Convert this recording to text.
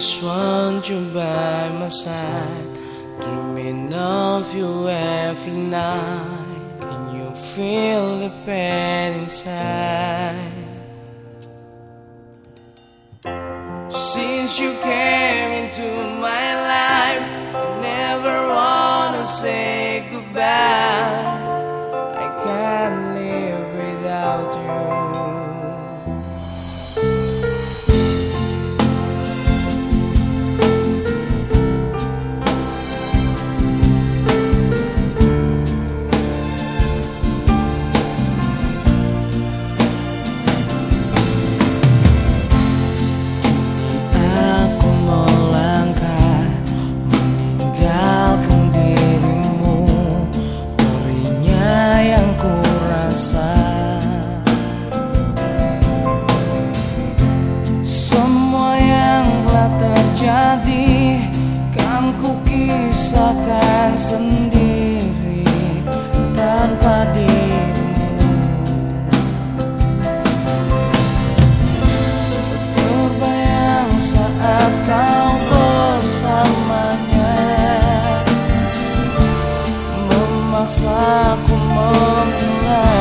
just want you by my side. Dreaming of you every night. Can you feel the pain inside? Since you came into my life I never wanna say goodbye pisahkan sendiri tanpa dirimu Terbayang saat kau bersamanya Memaksaku mengulang.